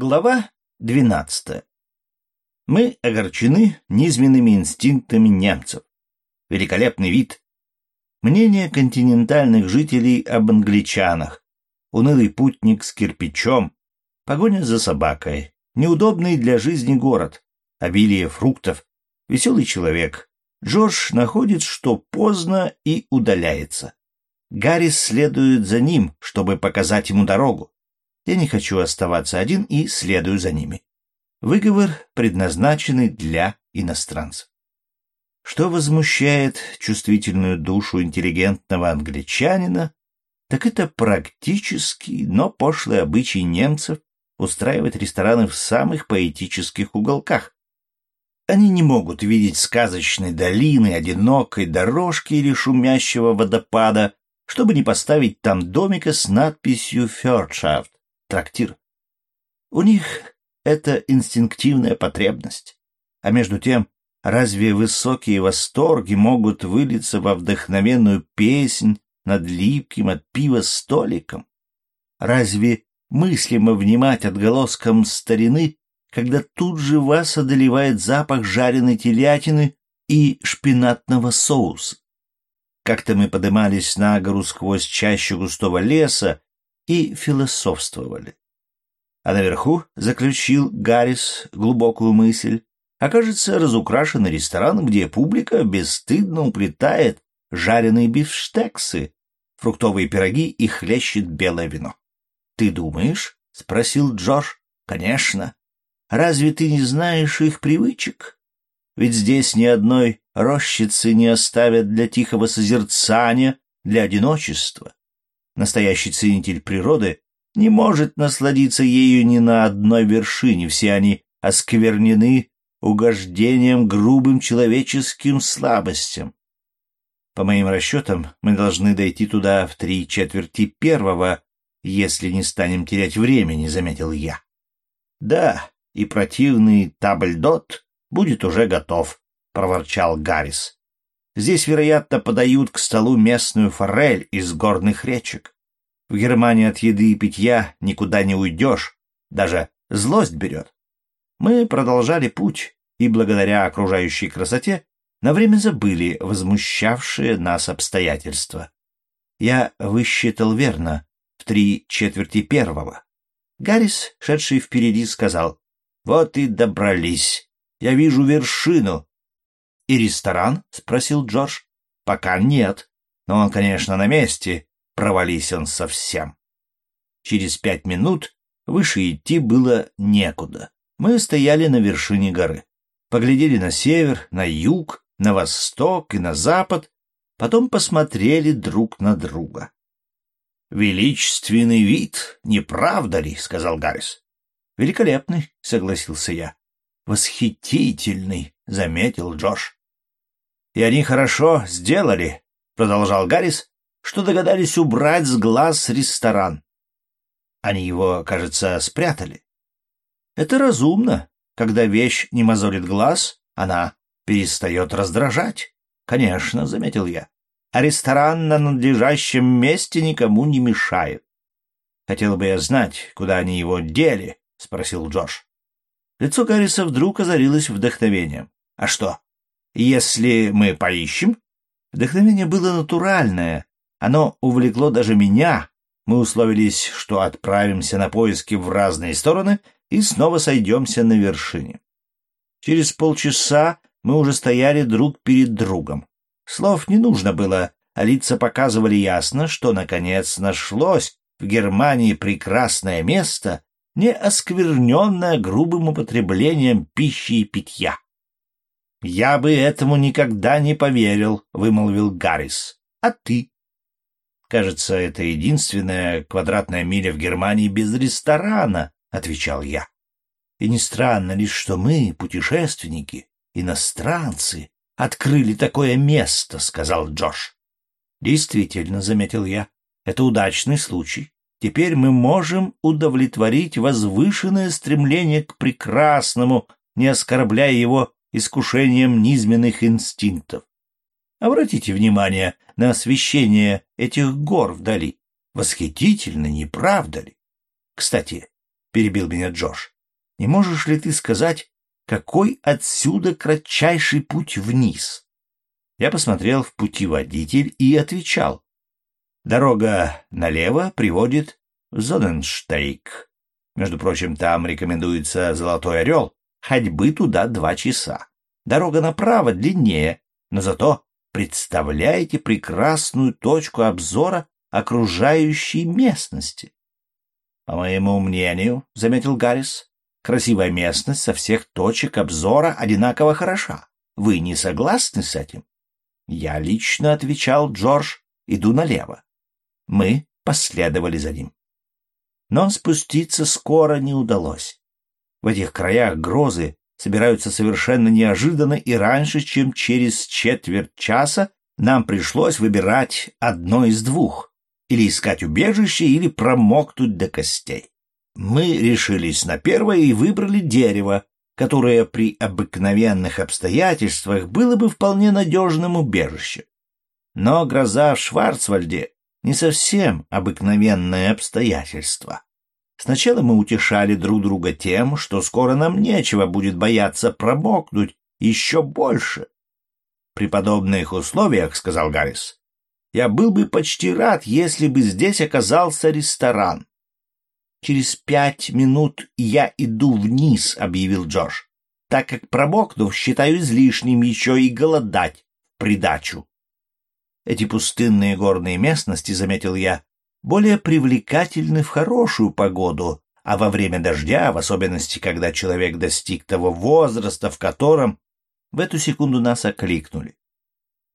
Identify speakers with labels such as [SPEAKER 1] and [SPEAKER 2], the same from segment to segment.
[SPEAKER 1] Глава двенадцатая. Мы огорчены низменными инстинктами немцев. Великолепный вид. Мнение континентальных жителей об англичанах. Унылый путник с кирпичом. Погоня за собакой. Неудобный для жизни город. Обилие фруктов. Веселый человек. Джордж находит, что поздно и удаляется. Гаррис следует за ним, чтобы показать ему дорогу. Я не хочу оставаться один и следую за ними. Выговор, предназначенный для иностранцев. Что возмущает чувствительную душу интеллигентного англичанина, так это практический, но пошлый обычай немцев устраивать рестораны в самых поэтических уголках. Они не могут видеть сказочной долины, одинокой дорожки или шумящего водопада, чтобы не поставить там домика с надписью «Фёрдшафт» трактир. У них это инстинктивная потребность. А между тем, разве высокие восторги могут вылиться во вдохновенную песнь над липким от пива столиком? Разве мыслимо внимать отголоскам старины, когда тут же вас одолевает запах жареной телятины и шпинатного соуса? Как-то мы подымались на гору сквозь чащу густого леса, и философствовали. А наверху заключил Гаррис глубокую мысль. Окажется разукрашенный ресторан, где публика бесстыдно уплетает жареные бифштексы, фруктовые пироги и хлещет белое вино. «Ты думаешь?» — спросил Джордж. «Конечно. Разве ты не знаешь их привычек? Ведь здесь ни одной рощицы не оставят для тихого созерцания, для одиночества. Настоящий ценитель природы не может насладиться ею ни на одной вершине, все они осквернены угождением грубым человеческим слабостям. По моим расчетам, мы должны дойти туда в три четверти первого, если не станем терять времени, — заметил я. Да, и противный табльдот будет уже готов, — проворчал Гаррис. Здесь, вероятно, подают к столу местную форель из горных речек. В Германии от еды и питья никуда не уйдешь, даже злость берет. Мы продолжали путь, и благодаря окружающей красоте на время забыли возмущавшие нас обстоятельства. Я высчитал верно, в три четверти первого. Гаррис, шедший впереди, сказал, «Вот и добрались. Я вижу вершину. «И ресторан?» — спросил Джордж. «Пока нет. Но он, конечно, на месте. Провались он совсем». Через пять минут выше идти было некуда. Мы стояли на вершине горы. Поглядели на север, на юг, на восток и на запад, потом посмотрели друг на друга. «Величественный вид, не правда ли?» — сказал Гаррис. «Великолепный», — согласился я. «Восхитительный», — заметил Джош. И они хорошо сделали, продолжал Гаррис, что догадались убрать с глаз ресторан. Они его, кажется, спрятали. Это разумно. Когда вещь не мозолит глаз, она перестает раздражать. Конечно, заметил я. А ресторан на надлежащем месте никому не мешает. Хотел бы я знать, куда они его дели, спросил Джош. Лицо Гарриса вдруг озарилось вдохновением. А что? Если мы поищем? Вдохновение было натуральное. Оно увлекло даже меня. Мы условились, что отправимся на поиски в разные стороны и снова сойдемся на вершине. Через полчаса мы уже стояли друг перед другом. Слов не нужно было, а лица показывали ясно, что, наконец, нашлось в Германии прекрасное место, не оскверненное грубым употреблением пищи и питья. «Я бы этому никогда не поверил», — вымолвил Гаррис. «А ты?» «Кажется, это единственная квадратная миля в Германии без ресторана», — отвечал я. «И не странно лишь, что мы, путешественники, иностранцы, открыли такое место», — сказал Джош. «Действительно», — заметил я, — «это удачный случай. Теперь мы можем удовлетворить возвышенное стремление к прекрасному, не оскорбляя его искушением низменных инстинктов. Обратите внимание на освещение этих гор вдали. Восхитительно, не правда ли? Кстати, — перебил меня Джош. «Не можешь ли ты сказать, какой отсюда кратчайший путь вниз?» Я посмотрел в путеводитель и отвечал. Дорога налево приводит в Зоденштейк. Между прочим, там рекомендуется Золотой Орел. Ходьбы туда два часа. Дорога направо длиннее, но зато представляете прекрасную точку обзора окружающей местности. По моему мнению, — заметил Гаррис, — красивая местность со всех точек обзора одинаково хороша. Вы не согласны с этим? Я лично отвечал, Джордж, иду налево. Мы последовали за ним. Но спуститься скоро не удалось. В этих краях грозы собираются совершенно неожиданно, и раньше, чем через четверть часа, нам пришлось выбирать одно из двух — или искать убежище, или промокнуть до костей. Мы решились на первое и выбрали дерево, которое при обыкновенных обстоятельствах было бы вполне надежным убежищем. Но гроза в Шварцвальде не совсем обыкновенное обстоятельство. Сначала мы утешали друг друга тем, что скоро нам нечего будет бояться промокнуть еще больше. При подобных условиях, — сказал Гаррис, — я был бы почти рад, если бы здесь оказался ресторан. Через пять минут я иду вниз, — объявил Джош, — так как промокнув, считаю излишним еще и голодать в придачу. Эти пустынные горные местности, — заметил я, более привлекательны в хорошую погоду, а во время дождя, в особенности, когда человек достиг того возраста, в котором в эту секунду нас окликнули.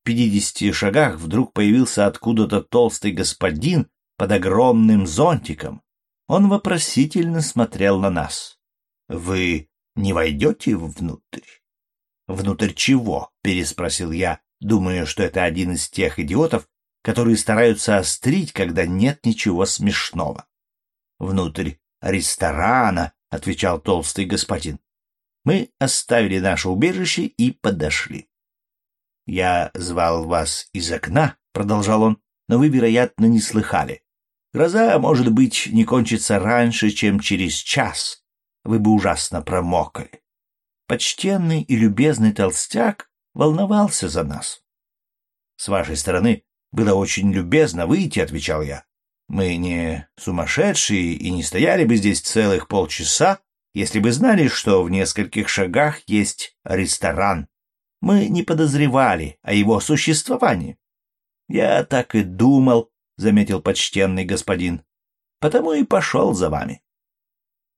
[SPEAKER 1] В пятидесяти шагах вдруг появился откуда-то толстый господин под огромным зонтиком. Он вопросительно смотрел на нас. — Вы не войдете внутрь? — Внутрь чего? — переспросил я, думая, что это один из тех идиотов, которые стараются острить, когда нет ничего смешного. «Внутрь ресторана», — отвечал толстый господин. Мы оставили наше убежище и подошли. «Я звал вас из окна», — продолжал он, — «но вы, вероятно, не слыхали. Гроза, может быть, не кончится раньше, чем через час. Вы бы ужасно промокли». Почтенный и любезный толстяк волновался за нас. С вашей стороны было очень любезно выйти, — отвечал я. Мы не сумасшедшие и не стояли бы здесь целых полчаса, если бы знали, что в нескольких шагах есть ресторан. Мы не подозревали о его существовании. Я так и думал, — заметил почтенный господин, — потому и пошел за вами.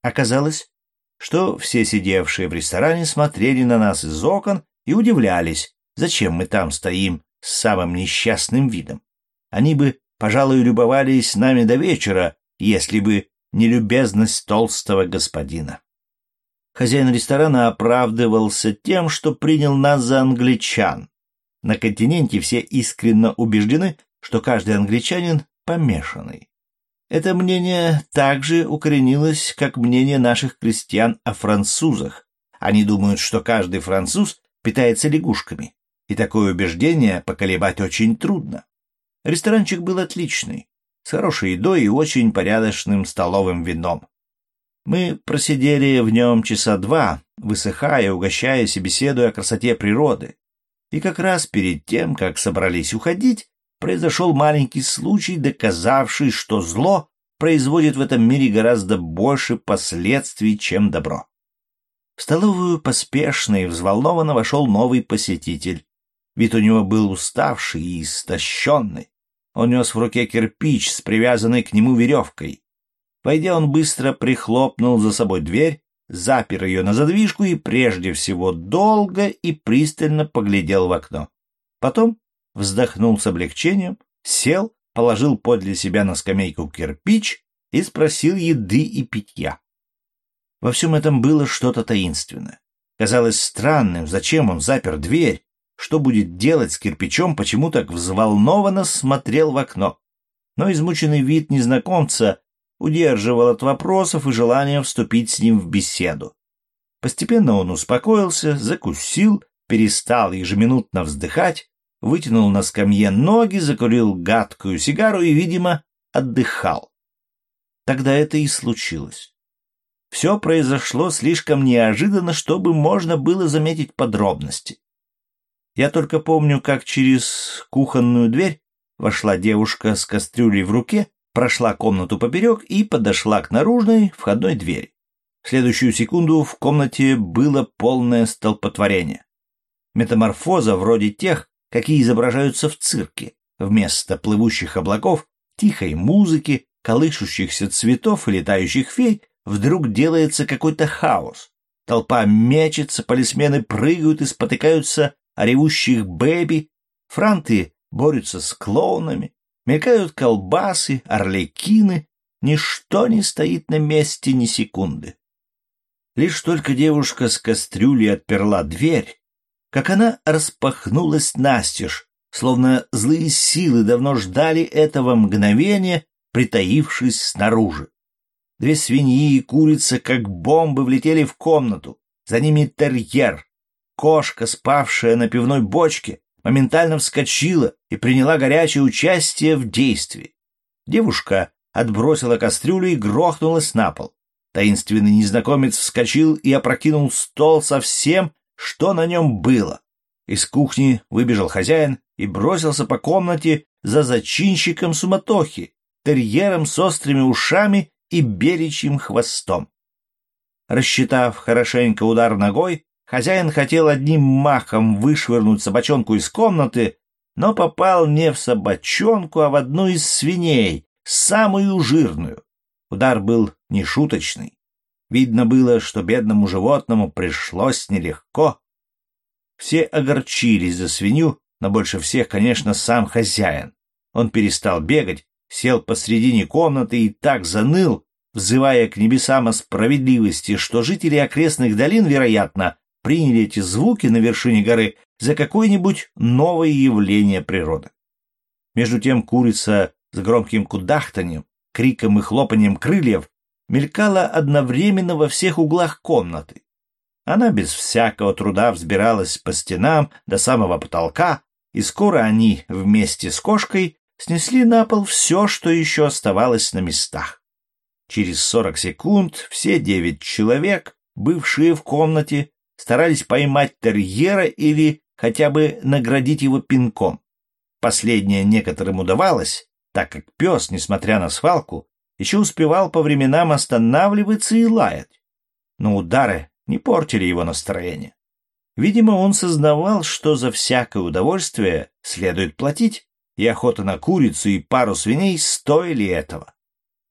[SPEAKER 1] Оказалось, что все сидевшие в ресторане смотрели на нас из окон и удивлялись, зачем мы там стоим с самым несчастным видом. Они бы, пожалуй, любовались нами до вечера, если бы не любезность толстого господина. Хозяин ресторана оправдывался тем, что принял нас за англичан. На континенте все искренне убеждены, что каждый англичанин помешанный. Это мнение также укоренилось, как мнение наших крестьян о французах. Они думают, что каждый француз питается лягушками и такое убеждение поколебать очень трудно. Ресторанчик был отличный, с хорошей едой и очень порядочным столовым вином. Мы просидели в нем часа два, высыхая, угощаясь и беседуя о красоте природы. И как раз перед тем, как собрались уходить, произошел маленький случай, доказавший, что зло производит в этом мире гораздо больше последствий, чем добро. В столовую поспешно и взволнованно вошел новый посетитель, Вид у него был уставший и истощенный. Он нес в руке кирпич с привязанной к нему веревкой. Войдя, он быстро прихлопнул за собой дверь, запер ее на задвижку и прежде всего долго и пристально поглядел в окно. Потом вздохнул с облегчением, сел, положил подле себя на скамейку кирпич и спросил еды и питья. Во всем этом было что-то таинственное. Казалось странным, зачем он запер дверь, что будет делать с кирпичом, почему так взволнованно смотрел в окно. Но измученный вид незнакомца удерживал от вопросов и желания вступить с ним в беседу. Постепенно он успокоился, закусил, перестал ежеминутно вздыхать, вытянул на скамье ноги, закурил гадкую сигару и, видимо, отдыхал. Тогда это и случилось. все произошло слишком неожиданно, чтобы можно было заметить подробности. Я только помню, как через кухонную дверь вошла девушка с кастрюлей в руке, прошла комнату поперек и подошла к наружной входной двери. В следующую секунду в комнате было полное столпотворение. Метаморфоза вроде тех, какие изображаются в цирке. Вместо плывущих облаков, тихой музыки, колышущихся цветов и летающих фей вдруг делается какой-то хаос. Толпа мечется, полисмены прыгают и спотыкаются о ревущих бэби, франты борются с клоунами, мелькают колбасы, орликины, ничто не стоит на месте ни секунды. Лишь только девушка с кастрюлей отперла дверь, как она распахнулась настежь, словно злые силы давно ждали этого мгновения, притаившись снаружи. Две свиньи и курица, как бомбы, влетели в комнату. За ними терьер. Кошка, спавшая на пивной бочке, моментально вскочила и приняла горячее участие в действии. Девушка отбросила кастрюлю и грохнулась на пол. Таинственный незнакомец вскочил и опрокинул стол со всем, что на нем было. Из кухни выбежал хозяин и бросился по комнате за зачинщиком суматохи, терьером с острыми ушами и беличьим хвостом. Рассчитав хорошенько удар ногой, хозяин хотел одним махом вышвырнуть собачонку из комнаты, но попал не в собачонку, а в одну из свиней, самую жирную. Удар был нешуточный. Видно было, что бедному животному пришлось нелегко. Все огорчились за свинью, но больше всех, конечно, сам хозяин. Он перестал бегать, сел посредине комнаты и так заныл, взывая к небесам о справедливости, что жители окрестных долин, вероятно, приняли эти звуки на вершине горы за какое-нибудь новое явление природы. Между тем курица с громким кудахтанием, криком и хлопанием крыльев мелькала одновременно во всех углах комнаты. Она без всякого труда взбиралась по стенам до самого потолка, и скоро они вместе с кошкой снесли на пол все, что еще оставалось на местах. Через сорок секунд все девять человек, бывшие в комнате, старались поймать терьера или хотя бы наградить его пинком. Последнее некоторым удавалось, так как пес, несмотря на свалку, еще успевал по временам останавливаться и лаять. Но удары не портили его настроение. Видимо, он сознавал, что за всякое удовольствие следует платить, и охота на курицу и пару свиней стоили этого.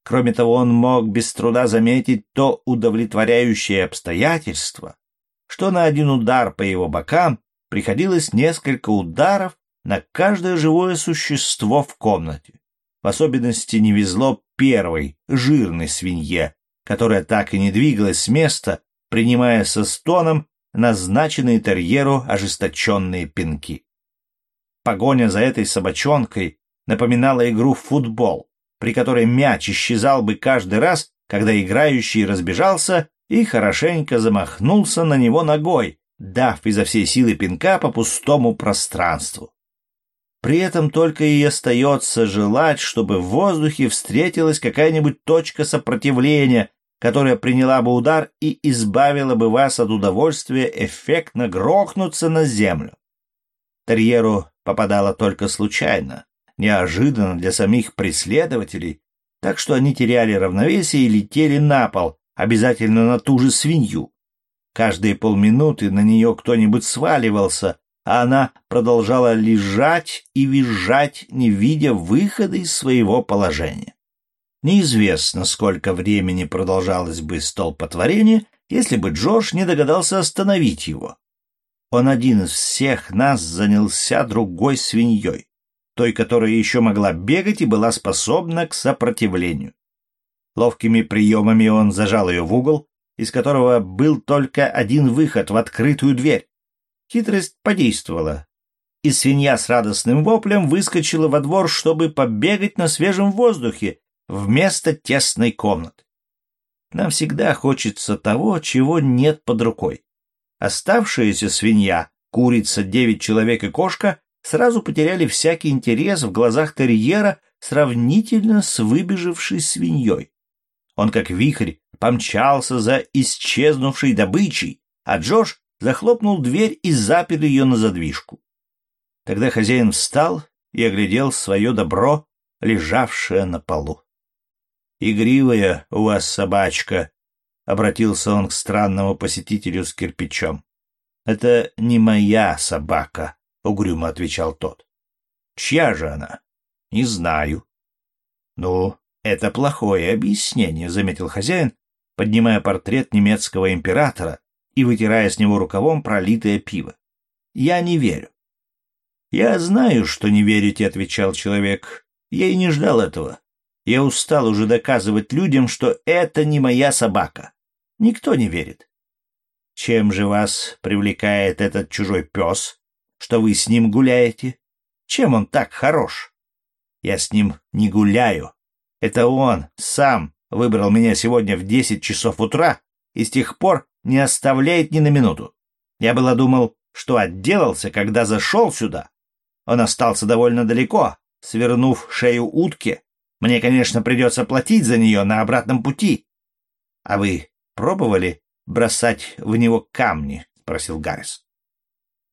[SPEAKER 1] Кроме того, он мог без труда заметить то удовлетворяющее обстоятельство, что на один удар по его бокам приходилось несколько ударов на каждое живое существо в комнате. В особенности не везло первой, жирной свинье, которая так и не двигалась с места, принимая со стоном назначенные терьеру ожесточенные пинки. Погоня за этой собачонкой напоминала игру в футбол, при которой мяч исчезал бы каждый раз, когда играющий разбежался и хорошенько замахнулся на него ногой, дав изо всей силы пинка по пустому пространству. При этом только и остается желать, чтобы в воздухе встретилась какая-нибудь точка сопротивления, которая приняла бы удар и избавила бы вас от удовольствия эффектно грохнуться на землю. Терьеру попадало только случайно, неожиданно для самих преследователей, так что они теряли равновесие и летели на пол, обязательно на ту же свинью. Каждые полминуты на нее кто-нибудь сваливался, а она продолжала лежать и визжать, не видя выхода из своего положения. Неизвестно, сколько времени продолжалось бы столпотворение, если бы Джордж не догадался остановить его. Он один из всех нас занялся другой свиньей, той, которая еще могла бегать и была способна к сопротивлению. Ловкими приемами он зажал ее в угол, из которого был только один выход в открытую дверь. Хитрость подействовала, и свинья с радостным воплем выскочила во двор, чтобы побегать на свежем воздухе вместо тесной комнаты. Нам всегда хочется того, чего нет под рукой. Оставшаяся свинья, курица, девять человек и кошка сразу потеряли всякий интерес в глазах терьера сравнительно с выбежавшей свиньей. Он как вихрь помчался за исчезнувшей добычей, а Джош захлопнул дверь и запер ее на задвижку. Тогда хозяин встал и оглядел свое добро, лежавшее на полу. «Игривая у вас собачка», — обратился он к странному посетителю с кирпичом. «Это не моя собака», — угрюмо отвечал тот. «Чья же она?» «Не знаю». «Ну, это плохое объяснение», — заметил хозяин, поднимая портрет немецкого императора и вытирая с него рукавом пролитое пиво. «Я не верю». «Я знаю, что не верите», — отвечал человек. «Я и не ждал этого. Я устал уже доказывать людям, что это не моя собака. Никто не верит. Чем же вас привлекает этот чужой пес, что вы с ним гуляете? Чем он так хорош? Я с ним не гуляю. Это он сам выбрал меня сегодня в десять часов утра и с тех пор не оставляет ни на минуту. Я было думал, что отделался, когда зашел сюда. Он остался довольно далеко, свернув шею утке. Мне, конечно, придется платить за нее на обратном пути. А вы пробовали бросать в него камни? — спросил Гаррис.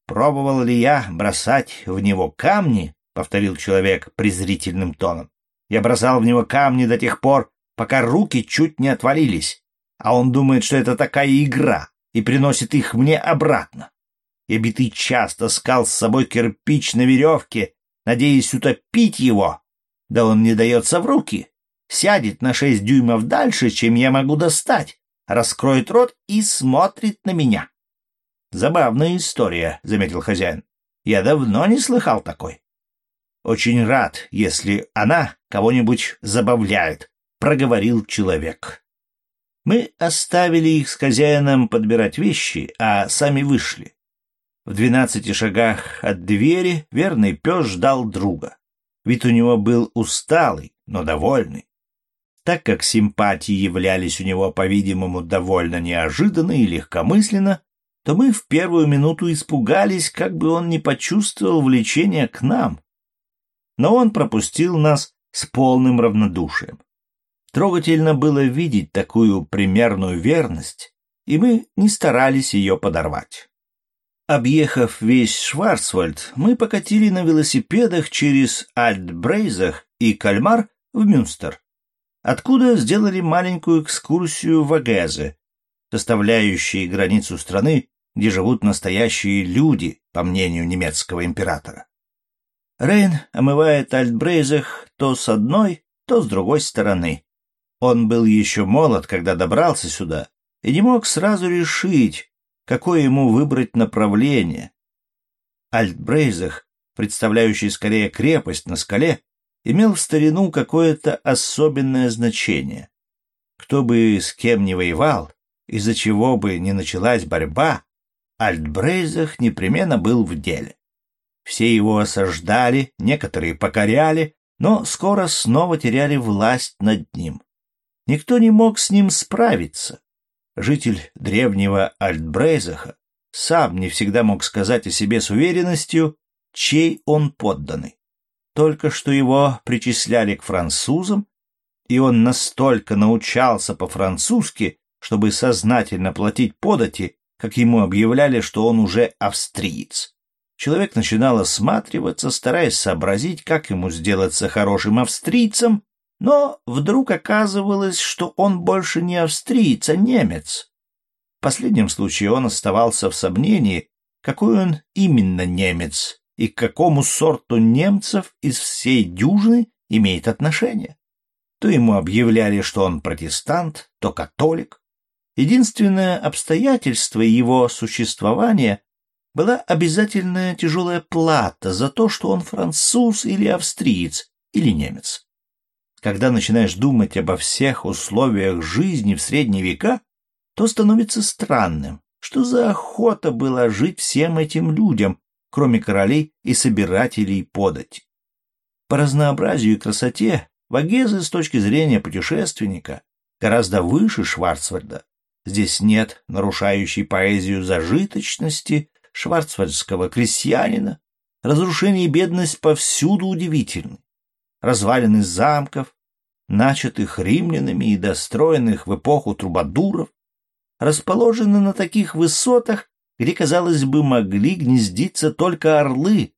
[SPEAKER 1] «Пробовал ли я бросать в него камни?» — повторил человек презрительным тоном. «Я бросал в него камни до тех пор, пока руки чуть не отвалились, а он думает, что это такая игра, и приносит их мне обратно. Я битый час таскал с собой кирпич на веревке, надеясь утопить его, да он не дается в руки, сядет на шесть дюймов дальше, чем я могу достать, раскроет рот и смотрит на меня. Забавная история, — заметил хозяин. Я давно не слыхал такой. Очень рад, если она кого-нибудь забавляет, — проговорил человек. Мы оставили их с хозяином подбирать вещи, а сами вышли. В двенадцати шагах от двери верный пес ждал друга. Вид у него был усталый, но довольный. Так как симпатии являлись у него, по-видимому, довольно неожиданно и легкомысленно, то мы в первую минуту испугались, как бы он не почувствовал влечения к нам. Но он пропустил нас с полным равнодушием. Трогательно было видеть такую примерную верность, и мы не старались ее подорвать. Объехав весь Шварцвальд, мы покатили на велосипедах через Альтбрейзах и Кальмар в Мюнстер откуда сделали маленькую экскурсию в Агезе, составляющие границу страны, где живут настоящие люди, по мнению немецкого императора. Рейн омывает Альтбрейзах то с одной, то с другой стороны. Он был еще молод, когда добрался сюда, и не мог сразу решить, какое ему выбрать направление. Альтбрейзах, представляющий скорее крепость на скале, имел в старину какое-то особенное значение. Кто бы с кем ни воевал, из-за чего бы ни началась борьба, Альтбрейзах непременно был в деле. Все его осаждали, некоторые покоряли, но скоро снова теряли власть над ним. Никто не мог с ним справиться. Житель древнего Альтбрейзаха сам не всегда мог сказать о себе с уверенностью, чей он подданный. Только что его причисляли к французам, и он настолько научался по-французски, чтобы сознательно платить подати, как ему объявляли, что он уже австриец. Человек начинал осматриваться, стараясь сообразить, как ему сделаться хорошим австрийцем, но вдруг оказывалось, что он больше не австриец, а немец. В последнем случае он оставался в сомнении, какой он именно немец, и к какому сорту немцев из всей дюжины имеет отношение. То ему объявляли, что он протестант, то католик. Единственное обстоятельство его существования была обязательная тяжелая плата за то, что он француз или австриец или немец. Когда начинаешь думать обо всех условиях жизни в средние века, то становится странным, что за охота была жить всем этим людям, кроме королей и собирателей подати. По разнообразию и красоте Вагезы с точки зрения путешественника гораздо выше Шварцвальда. Здесь нет нарушающей поэзию зажиточности шварцвальдского крестьянина. Разрушение и бедность повсюду удивительны. Развалины замков, начатых римлянами и достроенных в эпоху трубадуров, расположены на таких высотах, где, казалось бы, могли гнездиться только орлы,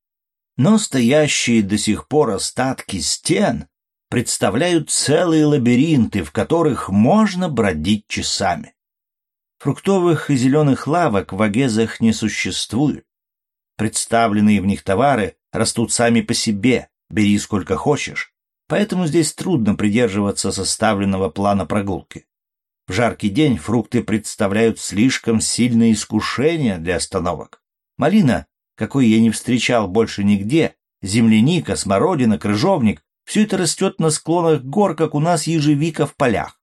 [SPEAKER 1] но стоящие до сих пор остатки стен представляют целые лабиринты, в которых можно бродить часами. Фруктовых и зеленых лавок в Агезах не существует. Представленные в них товары растут сами по себе, бери сколько хочешь, поэтому здесь трудно придерживаться составленного плана прогулки. В жаркий день фрукты представляют слишком сильное искушение для остановок. Малина, какой я не встречал больше нигде, земляника, смородина, крыжовник — все это растет на склонах гор, как у нас ежевика в полях.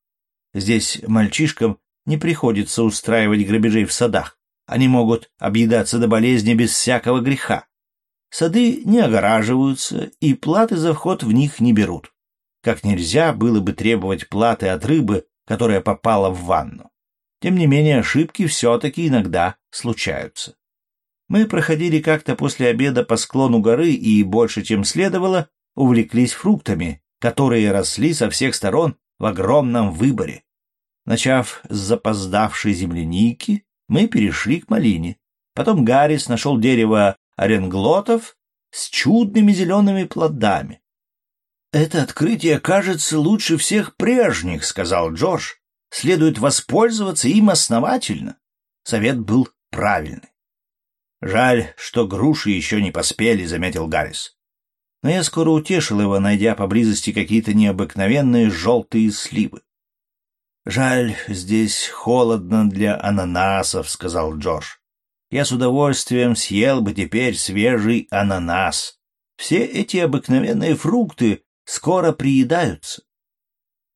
[SPEAKER 1] Здесь мальчишкам не приходится устраивать грабежей в садах. Они могут объедаться до болезни без всякого греха. Сады не огораживаются, и платы за вход в них не берут. Как нельзя было бы требовать платы от рыбы, которая попала в ванну. Тем не менее, ошибки все-таки иногда случаются. Мы проходили как-то после обеда по склону горы и, больше чем следовало, увлеклись фруктами, которые росли со всех сторон в огромном выборе. Начав с запоздавшей земляники, мы перешли к малине. Потом Гаррис нашел дерево оренглотов с чудными зелеными плодами. «Это открытие кажется лучше всех прежних», — сказал Джордж. «Следует воспользоваться им основательно». Совет был правильный. «Жаль, что груши еще не поспели», — заметил Гаррис. Но я скоро утешил его, найдя поблизости какие-то необыкновенные желтые сливы. «Жаль, здесь холодно для ананасов», — сказал Джордж. «Я с удовольствием съел бы теперь свежий ананас. Все эти обыкновенные фрукты скоро приедаются.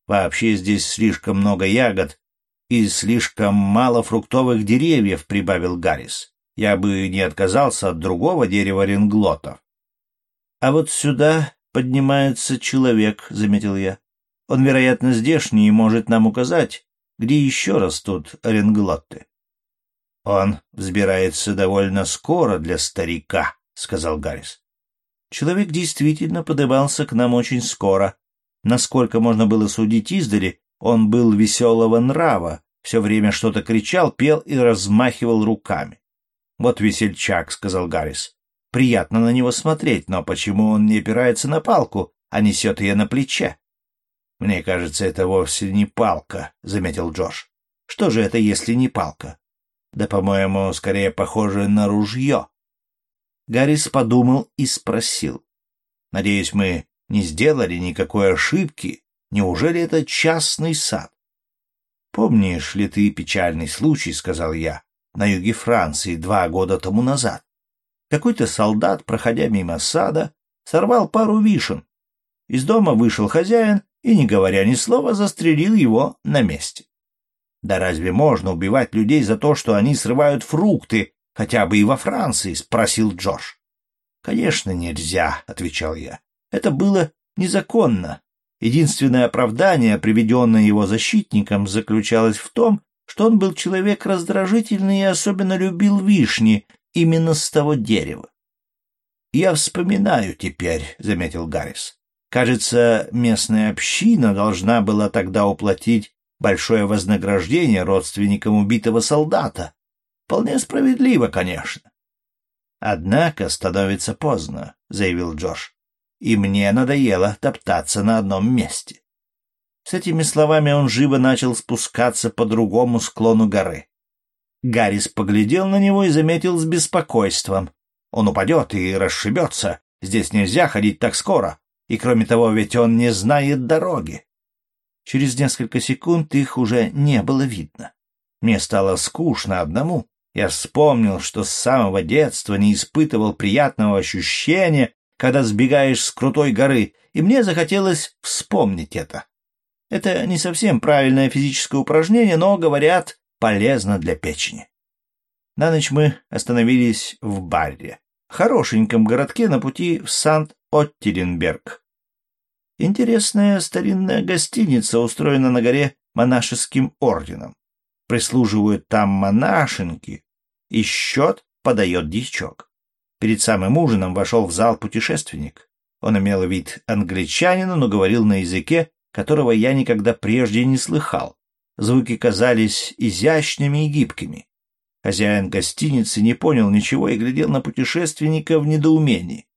[SPEAKER 1] Вообще здесь слишком много ягод и слишком мало фруктовых деревьев», — прибавил Гаррис. «Я бы не отказался от другого дерева ренглотов». «А вот сюда поднимается человек», — заметил я. Он, вероятно, здешний и может нам указать, где еще растут оренглотты. — Он взбирается довольно скоро для старика, — сказал Гаррис. Человек действительно подымался к нам очень скоро. Насколько можно было судить издали, он был веселого нрава, все время что-то кричал, пел и размахивал руками. — Вот весельчак, — сказал Гаррис. — Приятно на него смотреть, но почему он не опирается на палку, а несет ее на плече? «Мне кажется, это вовсе не палка», — заметил Джош. «Что же это, если не палка?» «Да, по-моему, скорее похоже на ружье». Гаррис подумал и спросил. «Надеюсь, мы не сделали никакой ошибки. Неужели это частный сад?» «Помнишь ли ты печальный случай, — сказал я, — на юге Франции два года тому назад? Какой-то солдат, проходя мимо сада, сорвал пару вишен. Из дома вышел хозяин и, не говоря ни слова, застрелил его на месте. Да разве можно убивать людей за то, что они срывают фрукты, хотя бы и во Франции? — спросил Джош. — Конечно, нельзя, — отвечал я. Это было незаконно. Единственное оправдание, приведенное его защитником, заключалось в том, что он был человек раздражительный и особенно любил вишни именно с того дерева. — Я вспоминаю теперь, — заметил Гаррис. Кажется, местная община должна была тогда уплатить большое вознаграждение родственникам убитого солдата. Вполне справедливо, конечно. Однако становится поздно, — заявил Джош, — и мне надоело топтаться на одном месте. С этими словами он живо начал спускаться по другому склону горы. Гаррис поглядел на него и заметил с беспокойством. Он упадет и расшибется. Здесь нельзя ходить так скоро. И кроме того, ведь он не знает дороги. Через несколько секунд их уже не было видно. Мне стало скучно одному. Я вспомнил, что с самого детства не испытывал приятного ощущения, когда сбегаешь с крутой горы, и мне захотелось вспомнить это. Это не совсем правильное физическое упражнение, но, говорят, полезно для печени. На ночь мы остановились в Барре, хорошеньком городке на пути в Сант Оттиленберг. Интересная старинная гостиница устроена на горе монашеским орденом. Прислуживают там монашенки, и счет подает дьячок. Перед самым ужином вошел в зал путешественник. Он имел вид англичанина, но говорил на языке, которого я никогда прежде не слыхал. Звуки казались изящными и гибкими. Хозяин гостиницы не понял ничего и глядел на путешественника в недоумении.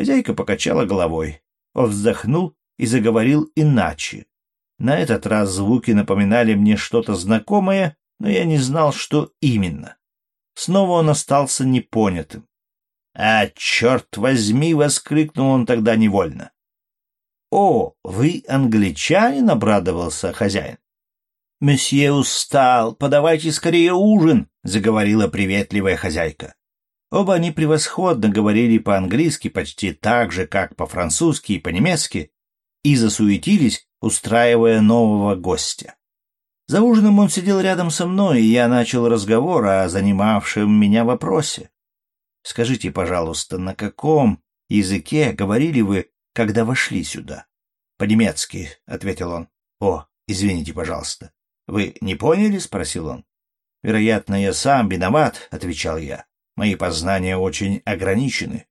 [SPEAKER 1] Хозяйка покачала головой. Он вздохнул и заговорил иначе. На этот раз звуки напоминали мне что-то знакомое, но я не знал, что именно. Снова он остался непонятым. «А, черт возьми!» — воскликнул он тогда невольно. «О, вы англичанин?» — обрадовался хозяин. «Месье устал, подавайте скорее ужин», — заговорила приветливая хозяйка. Оба они превосходно говорили по-английски почти так же, как по-французски и по-немецки, и засуетились, устраивая нового гостя. За ужином он сидел рядом со мной, и я начал разговор о занимавшем меня вопросе. «Скажите, пожалуйста, на каком языке говорили вы, когда вошли сюда?» «По-немецки», — ответил он. «О, извините, пожалуйста». «Вы не поняли?» — спросил он. «Вероятно, я сам виноват», — отвечал я. «Мои познания очень ограничены.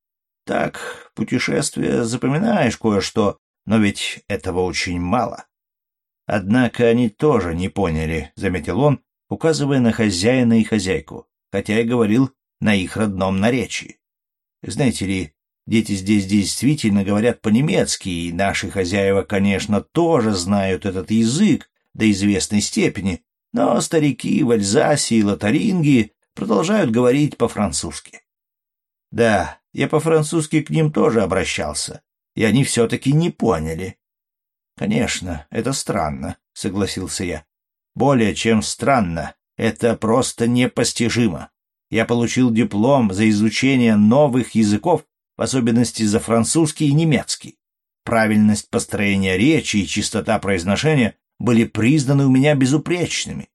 [SPEAKER 1] Так, путешествие запоминаешь кое-что, но ведь этого очень мало». Однако они тоже не поняли, — заметил он, указывая на хозяина и хозяйку, хотя и говорил на их родном наречии. Знаете ли, дети здесь действительно говорят по-немецки, и наши хозяева, конечно, тоже знают этот язык до известной степени, но старики в Альзасе и Лотарингии продолжают говорить по-французски. Да, я по-французски к ним тоже обращался, и они все-таки не поняли. Конечно, это странно, согласился я. Более чем странно, это просто непостижимо. Я получил диплом за изучение новых языков, в особенности за французский и немецкий. Правильность построения речи и чистота произношения были признаны у меня безупречными.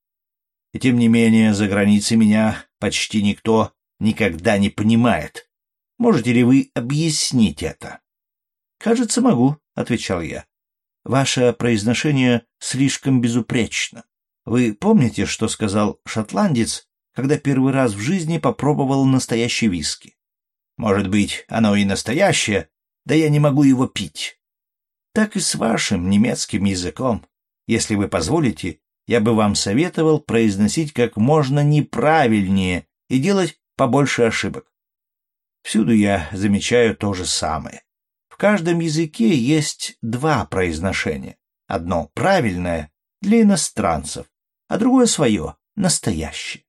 [SPEAKER 1] И тем не менее, за границей меня почти никто никогда не понимает. Можете ли вы объяснить это? — Кажется, могу, — отвечал я. Ваше произношение слишком безупречно. Вы помните, что сказал шотландец, когда первый раз в жизни попробовал настоящий виски? Может быть, оно и настоящее, да я не могу его пить. Так и с вашим немецким языком. Если вы позволите, я бы вам советовал произносить как можно неправильнее и делать побольше ошибок. Всюду я замечаю то же самое. В каждом языке есть два произношения. Одно правильное для иностранцев, а другое свое, настоящее.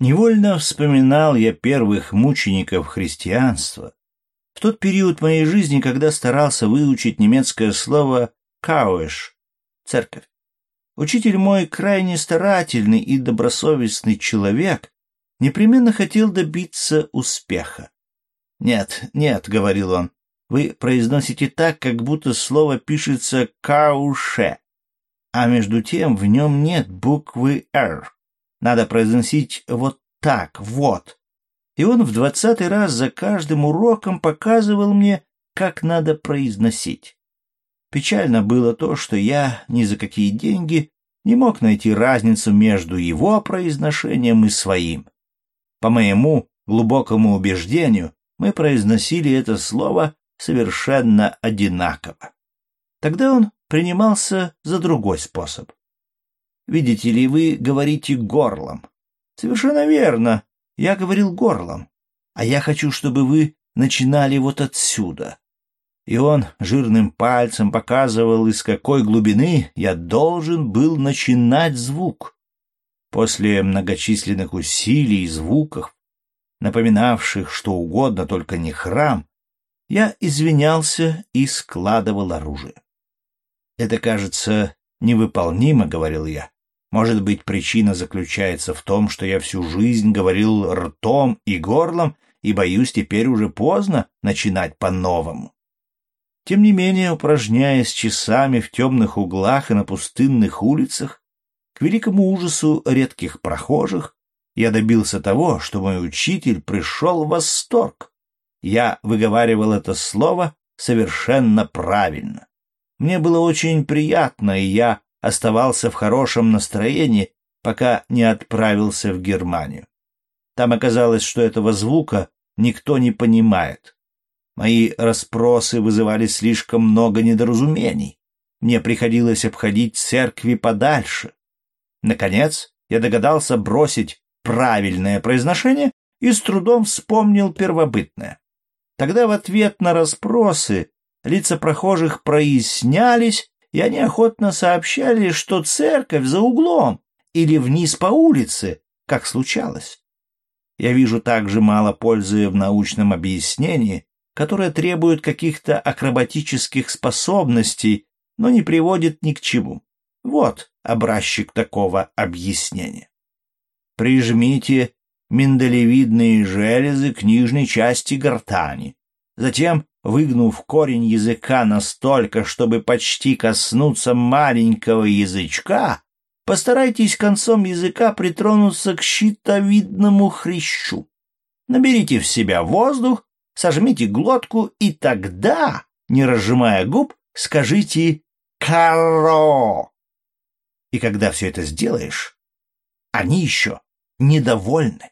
[SPEAKER 1] Невольно вспоминал я первых мучеников христианства. В тот период моей жизни, когда старался выучить немецкое слово «кауэш» — церковь. Учитель мой, крайне старательный и добросовестный человек, непременно хотел добиться успеха. «Нет, нет», — говорил он, вы произносите так, как будто слово пишется «кауше», а между тем в нем нет буквы «р». Надо произносить вот так, вот. И он в двадцатый раз за каждым уроком показывал мне, как надо произносить. Печально было то, что я ни за какие деньги не мог найти разницу между его произношением и своим. По моему глубокому убеждению, мы произносили это слово совершенно одинаково. Тогда он принимался за другой способ. «Видите ли, вы говорите горлом». «Совершенно верно. Я говорил горлом. А я хочу, чтобы вы начинали вот отсюда». И он жирным пальцем показывал, из какой глубины я должен был начинать звук. После многочисленных усилий и звуков, напоминавших что угодно, только не храм, я извинялся и складывал оружие. «Это кажется невыполнимо», — говорил я. «Может быть, причина заключается в том, что я всю жизнь говорил ртом и горлом и боюсь теперь уже поздно начинать по-новому». Тем не менее, упражняясь часами в темных углах и на пустынных улицах, к великому ужасу редких прохожих, я добился того, что мой учитель пришел в восторг. Я выговаривал это слово совершенно правильно. Мне было очень приятно, и я оставался в хорошем настроении, пока не отправился в Германию. Там оказалось, что этого звука никто не понимает. Мои расспросы вызывали слишком много недоразумений. мне приходилось обходить церкви подальше. Наконец, я догадался бросить правильное произношение и с трудом вспомнил первобытное. Тогда в ответ на расспросы лица прохожих прояснялись, и они охотно сообщали, что церковь за углом или вниз по улице, как случалось. Я вижу также мало пользы в научном объяснении, которое требует каких-то акробатических способностей, но не приводит ни к чему. Вот образчик такого объяснения. Прижмите миндалевидные железы к нижней части гортани. Затем, выгнув корень языка настолько, чтобы почти коснуться маленького язычка, постарайтесь концом языка притронуться к щитовидному хрящу. Наберите в себя воздух, сожмите глотку и тогда, не разжимая губ, скажите «каро». И когда все это сделаешь, они еще недовольны.